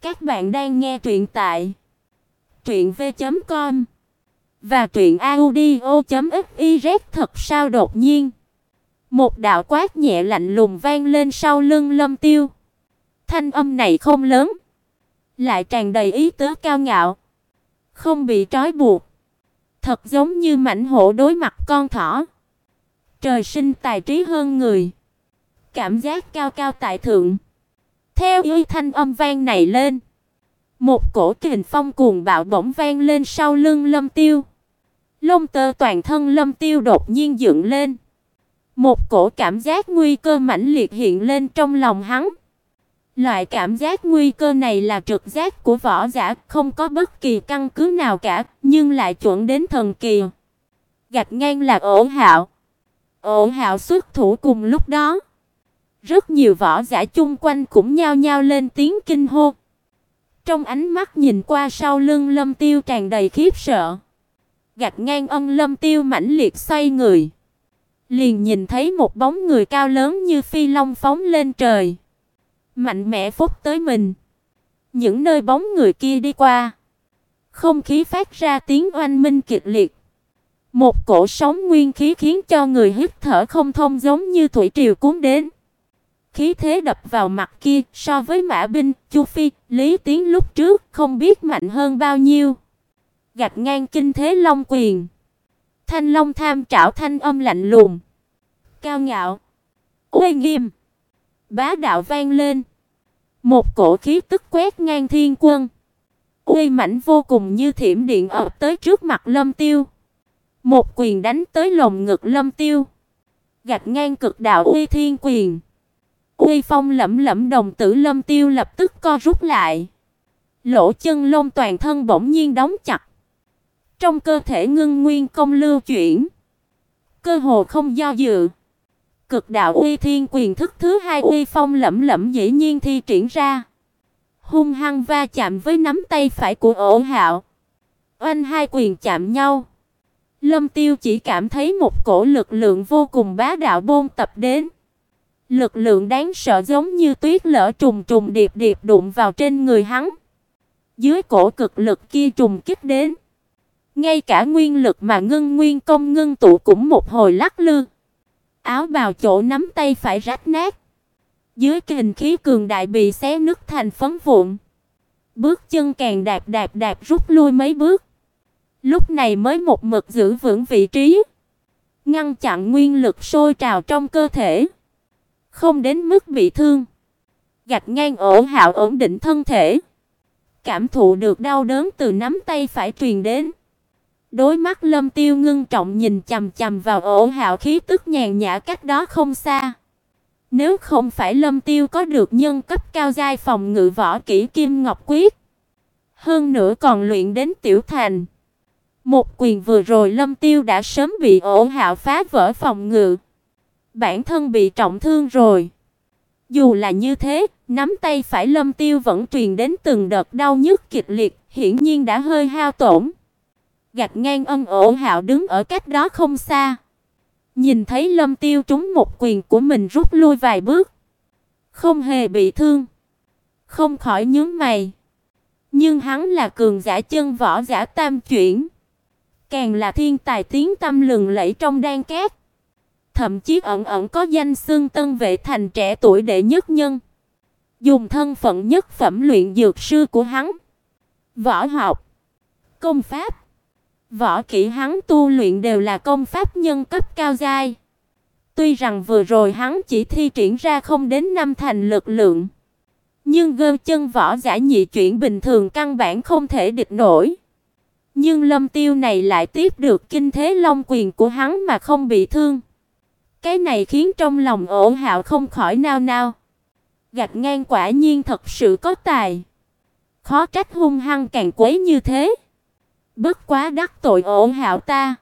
Các bạn đang nghe truyện tại truyện v.com và truyện audio.fiz thật sao đột nhiên. Một đạo quát nhẹ lạnh lùng vang lên sau lưng Lâm Tiêu. Thanh âm này không lớn, lại tràn đầy ý tứ cao ngạo, không bị trói buộc, thật giống như mảnh hổ đối mặt con thỏ. Trời sinh tài trí hơn người, cảm giác cao cao tại thượng. Theo y thanh âm vang này lên, một cổ kình phong cuồng bạo bỗng vang lên sau lưng Lâm Tiêu. Lông tơ toàn thân Lâm Tiêu đột nhiên dựng lên. Một cổ cảm giác nguy cơ mãnh liệt hiện lên trong lòng hắn. Loại cảm giác nguy cơ này là trực giác của võ giả, không có bất kỳ căn cứ nào cả, nhưng lại chuẩn đến thần kỳ. Gạch ngang là Ổ Hạo. Ổ Hạo xuất thủ cùng lúc đó. Rất nhiều võ giả chung quanh cũng nhao nhao lên tiếng kinh hô. Trong ánh mắt nhìn qua sau lưng Lâm Tiêu tràn đầy khiếp sợ. gạt ngang ân Lâm Tiêu mãnh liệt xoay người, liền nhìn thấy một bóng người cao lớn như phi long phóng lên trời, mạnh mẽ phúc tới mình. Những nơi bóng người kia đi qua, không khí phát ra tiếng oanh minh kịch liệt. Một cổ sóng nguyên khí khiến cho người hít thở không thông giống như thủy triều cuốn đến. Khí thế đập vào mặt kia so với Mã binh, Chu Phi, Lý Tiến lúc trước không biết mạnh hơn bao nhiêu. Gạch ngang kinh thế long quyền. Thanh long tham trảo thanh âm lạnh lùng, cao ngạo, uy nghiêm, bá đạo vang lên. Một cổ khí tức quét ngang thiên quân, uy mãnh vô cùng như thiểm điện ập tới trước mặt Lâm Tiêu. Một quyền đánh tới lồng ngực Lâm Tiêu. Gạch ngang cực đạo uy thiên quyền. Uy phong lẫm lẫm đồng tử Lâm Tiêu lập tức co rút lại. Lỗ chân lông toàn thân bỗng nhiên đóng chặt. Trong cơ thể ngưng nguyên công lưu chuyển, cơ hồ không do dự. Cực đạo uy thiên quyền thức thứ hai uy phong lẫm lẫm dĩ nhiên thi triển ra. Hung hăng va chạm với nắm tay phải của Ổ Hạo. Oanh hai quyền chạm nhau. Lâm Tiêu chỉ cảm thấy một cổ lực lượng vô cùng bá đạo bôn tập đến. Lực lượng đáng sợ giống như tuyết lở trùng trùng điệp điệp đụng vào trên người hắn. Dưới cổ cực lực kia trùng kích đến, ngay cả nguyên lực mà ngưng nguyên công ngưng tụ cũng một hồi lắc lư. Áo bào chỗ nắm tay phải rách nát. Dưới kình khí cường đại bị xé nứt thành phấn vụn. Bước chân càng đạp đạp đạp rút lui mấy bước. Lúc này mới một mực giữ vững vị trí, ngăn chặn nguyên lực sôi trào trong cơ thể không đến mức bị thương. Gạch ngang ổ hạo ổn định thân thể, cảm thụ được đau đớn từ nắm tay phải truyền đến. đôi mắt Lâm Tiêu ngưng trọng nhìn chằm chằm vào ổ hạo khí tức nhàn nhã cách đó không xa. Nếu không phải Lâm Tiêu có được nhân cấp cao giai phòng ngự võ kỹ kim ngọc quyết, hơn nữa còn luyện đến tiểu thành, một quyền vừa rồi Lâm Tiêu đã sớm bị ổ hạo phá vỡ phòng ngự bản thân bị trọng thương rồi. Dù là như thế, nắm tay phải Lâm Tiêu vẫn truyền đến từng đợt đau nhức kịch liệt, hiển nhiên đã hơi hao tổn. gạt ngang ân ổ hạo đứng ở cách đó không xa. Nhìn thấy Lâm Tiêu trúng một quyền của mình rút lui vài bước. Không hề bị thương. Không khỏi nhướng mày. Nhưng hắn là cường giả chân võ giả tam chuyển. Càng là thiên tài tiếng tâm lừng lẫy trong đan két thậm chí ẩn ẩn có danh xưng Tân Vệ thành trẻ tuổi đệ nhất nhân. Dùng thân phận nhất phẩm luyện dược sư của hắn, võ học, công pháp, võ kỹ hắn tu luyện đều là công pháp nhân cấp cao giai. Tuy rằng vừa rồi hắn chỉ thi triển ra không đến năm thành lực lượng, nhưng gơ chân võ giả nhị chuyển bình thường căn bản không thể địch nổi. Nhưng Lâm Tiêu này lại tiếp được kinh thế long quyền của hắn mà không bị thương. Cái này khiến trong lòng Ổ Hạo không khỏi nao nao. gạt ngang quả nhiên thật sự có tài. Khó trách hung hăng càng quấy như thế. Bất quá đắc tội Ổ Hạo ta.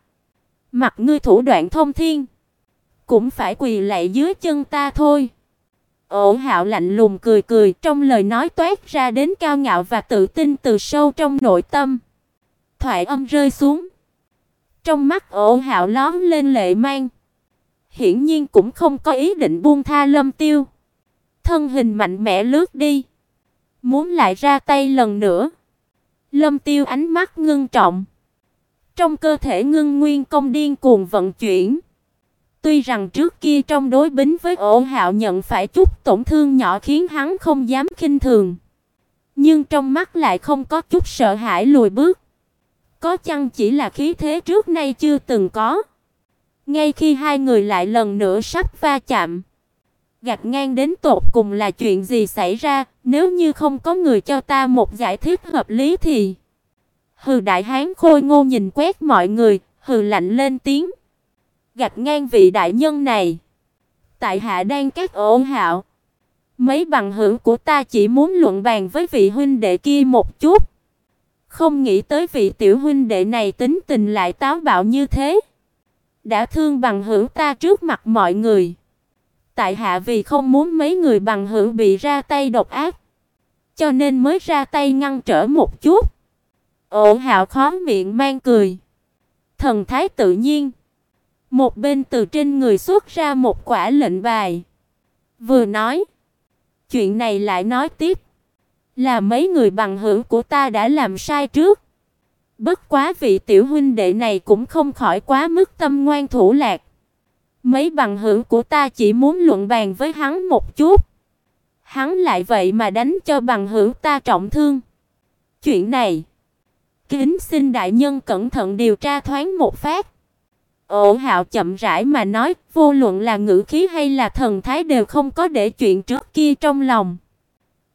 Mặt ngươi thủ đoạn thông thiên, cũng phải quỳ lạy dưới chân ta thôi. Ổ Hạo lạnh lùng cười cười, trong lời nói toát ra đến cao ngạo và tự tin từ sâu trong nội tâm. Thoại âm rơi xuống, trong mắt Ổ Hạo lóe lên lệ mang hiển nhiên cũng không có ý định buông tha Lâm Tiêu. Thân hình mạnh mẽ lướt đi, Muốn lại ra tay lần nữa. Lâm Tiêu ánh mắt ngưng trọng. Trong cơ thể ngưng nguyên công điên cuồng vận chuyển. Tuy rằng trước kia trong đối bính với Ổ Hạo nhận phải chút tổn thương nhỏ khiến hắn không dám khinh thường, nhưng trong mắt lại không có chút sợ hãi lùi bước. Có chăng chỉ là khí thế trước nay chưa từng có. Ngay khi hai người lại lần nữa sắp va chạm, gạt ngang đến tột cùng là chuyện gì xảy ra, nếu như không có người cho ta một giải thích hợp lý thì Hừ đại hán khôi ngô nhìn quét mọi người, hừ lạnh lên tiếng. Gạt ngang vị đại nhân này. Tại hạ đang các ổn hạo. Mấy bằng hữu của ta chỉ muốn luận bàn với vị huynh đệ kia một chút. Không nghĩ tới vị tiểu huynh đệ này tính tình lại táo bạo như thế. Đã thương bằng hữu ta trước mặt mọi người. Tại hạ vì không muốn mấy người bằng hữu bị ra tay độc ác, cho nên mới ra tay ngăn trở một chút. Ổ Hạo khó miệng mang cười, thần thái tự nhiên. Một bên từ trên người xuất ra một quả lệnh bài. Vừa nói, chuyện này lại nói tiếp, là mấy người bằng hữu của ta đã làm sai trước. Bất quá vị tiểu huynh đệ này cũng không khỏi quá mức tâm ngoan thủ lạc. Mấy bằng hữu của ta chỉ muốn luận bàn với hắn một chút. Hắn lại vậy mà đánh cho bằng hữu ta trọng thương. Chuyện này, kính xin đại nhân cẩn thận điều tra thoáng một phát. Ổ Hạo chậm rãi mà nói, vô luận là ngữ khí hay là thần thái đều không có để chuyện trước kia trong lòng.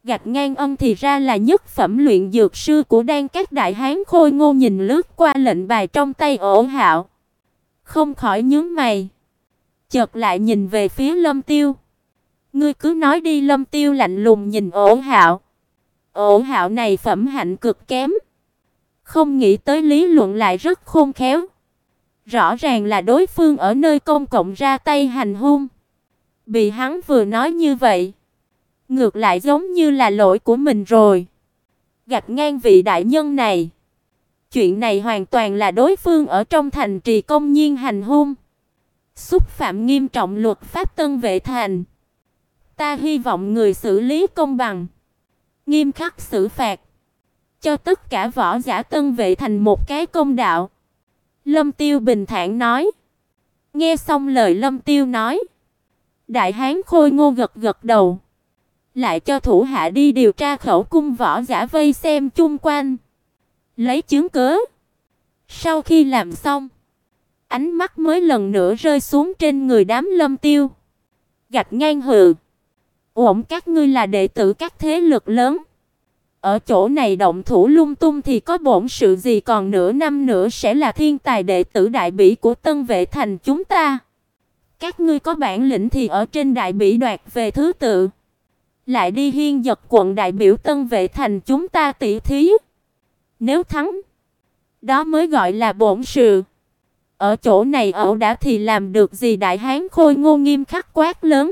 Gạch ngang ân thì ra là nhất phẩm luyện dược sư của đan các đại hán khôi ngô nhìn lướt qua lệnh bài trong tay Ổ Hạo, không khỏi nhướng mày, chợt lại nhìn về phía Lâm Tiêu. Ngươi cứ nói đi, Lâm Tiêu lạnh lùng nhìn Ổ Hạo. Ổ Hạo này phẩm hạnh cực kém, không nghĩ tới lý luận lại rất khôn khéo. Rõ ràng là đối phương ở nơi công cộng ra tay hành hung. Bị hắn vừa nói như vậy, ngược lại giống như là lỗi của mình rồi. Gạt ngang vị đại nhân này. Chuyện này hoàn toàn là đối phương ở trong thành trì công nhiên hành hung, xúc phạm nghiêm trọng luật pháp Tân Vệ thành. Ta hy vọng người xử lý công bằng, nghiêm khắc xử phạt, cho tất cả võ giả Tân Vệ thành một cái công đạo. Lâm Tiêu bình thản nói. Nghe xong lời Lâm Tiêu nói, đại hán Khôi Ngô gật gật đầu, lại cho thủ hạ đi điều tra khẩu cung võ giả vây xem chung quanh, lấy chứng cớ. Sau khi làm xong, ánh mắt mới lần nữa rơi xuống trên người đám Lâm Tiêu. Gạch ngang hừ. Ổn các ngươi là đệ tử các thế lực lớn. Ở chỗ này động thủ lung tung thì có bổn sự gì còn nửa năm nữa sẽ là thiên tài đệ tử đại bỉ của Tân Vệ thành chúng ta. Các ngươi có bản lĩnh thì ở trên đại bỉ đoạt về thứ tự, lại đi hiên giật quận đại biểu Tân Vệ thành chúng ta tỷ thí. Nếu thắng, đó mới gọi là bổn sự. Ở chỗ này ẩu đã thì làm được gì đại hán khôi ngô nghiêm khắc quát lớn.